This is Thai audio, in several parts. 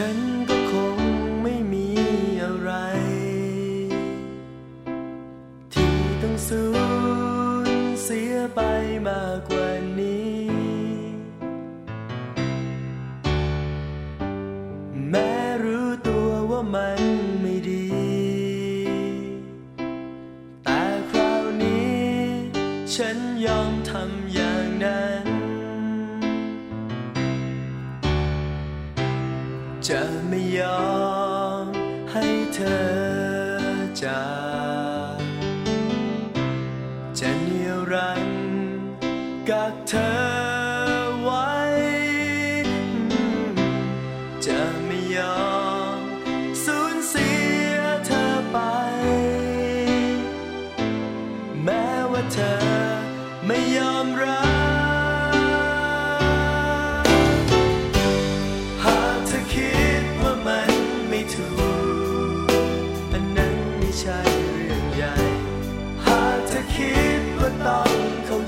ฉันก็คงไม่มีอะไร ที่ต้องสูญเสียไปมากกว่านี้ แม้รู้ตัวว่ามันไม่ดี แต่คราวนี้ ฉันยอมทำอย่างนั้น 什么样？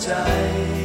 ใจ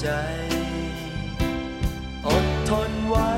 ใจ อดทนไว้